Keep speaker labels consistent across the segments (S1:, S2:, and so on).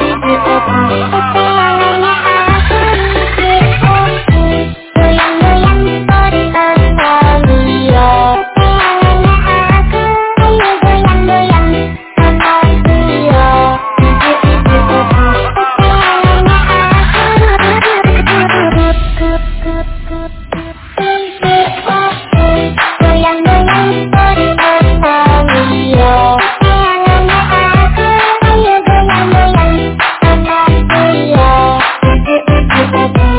S1: Oh. it. Bye.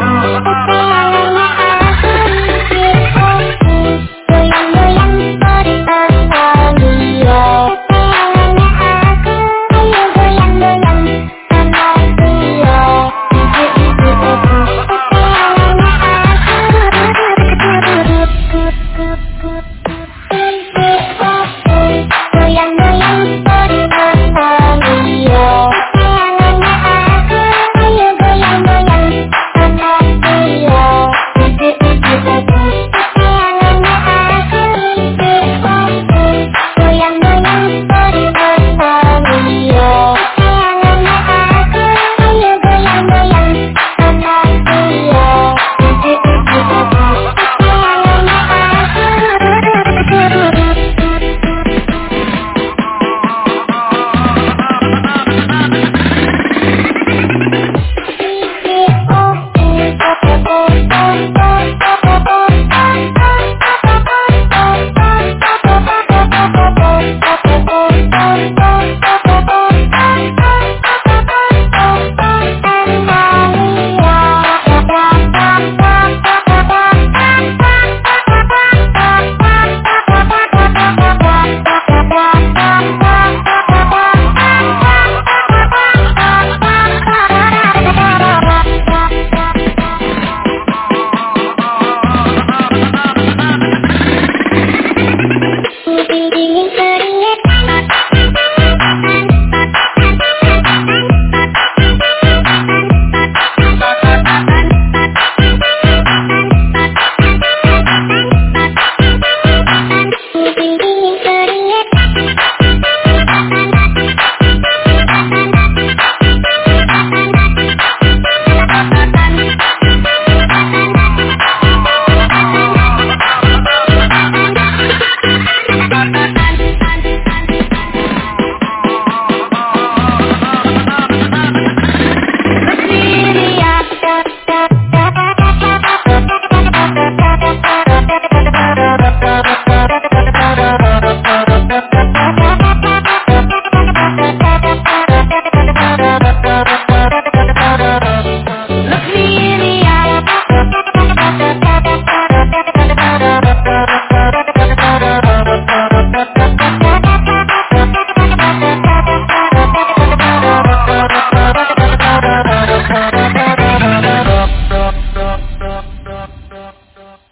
S1: Oh.